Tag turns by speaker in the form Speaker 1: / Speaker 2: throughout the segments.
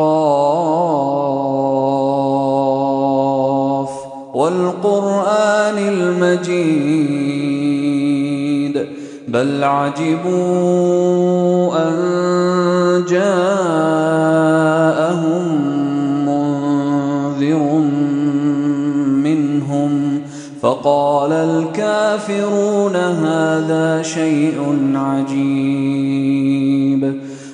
Speaker 1: قاف والقرآن المجيد بل عجبوا أن جاءهم منذر منهم فقال الكافرون هذا شيء عجيب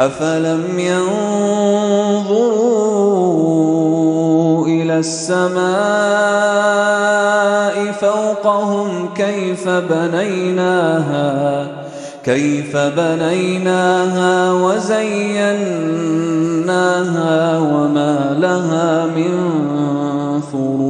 Speaker 1: أفلم ينظروا إلى السماء فوقهم كيف بنيناها كيف بنيناها وزيناها وما لها من فروج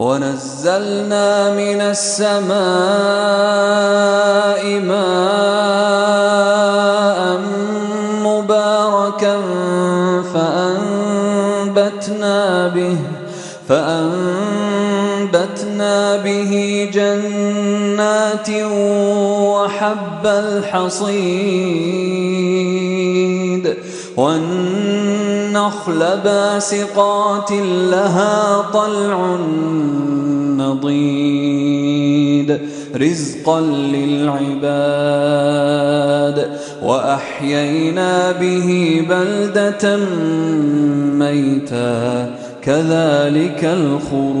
Speaker 1: ونزلنا من السماء ماء مباركا فأنبتنا به فأنبتنا به جنات وحب الحصيد والنخل باسقات لها طلع نضيد رزقا للعباد. وأحيينا به بلدة ميتا كذلك الخروج.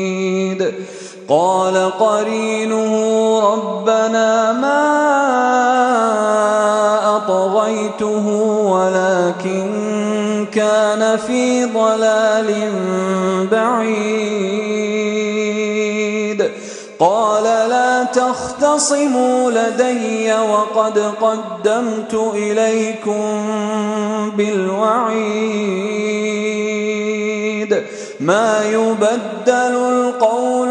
Speaker 1: قال قرينه ربنا ما أطغيته ولكن كان في ضلال بعيد. قال لا تختصموا لدي وقد قدمت إليكم بالوعيد. ما يبدل القول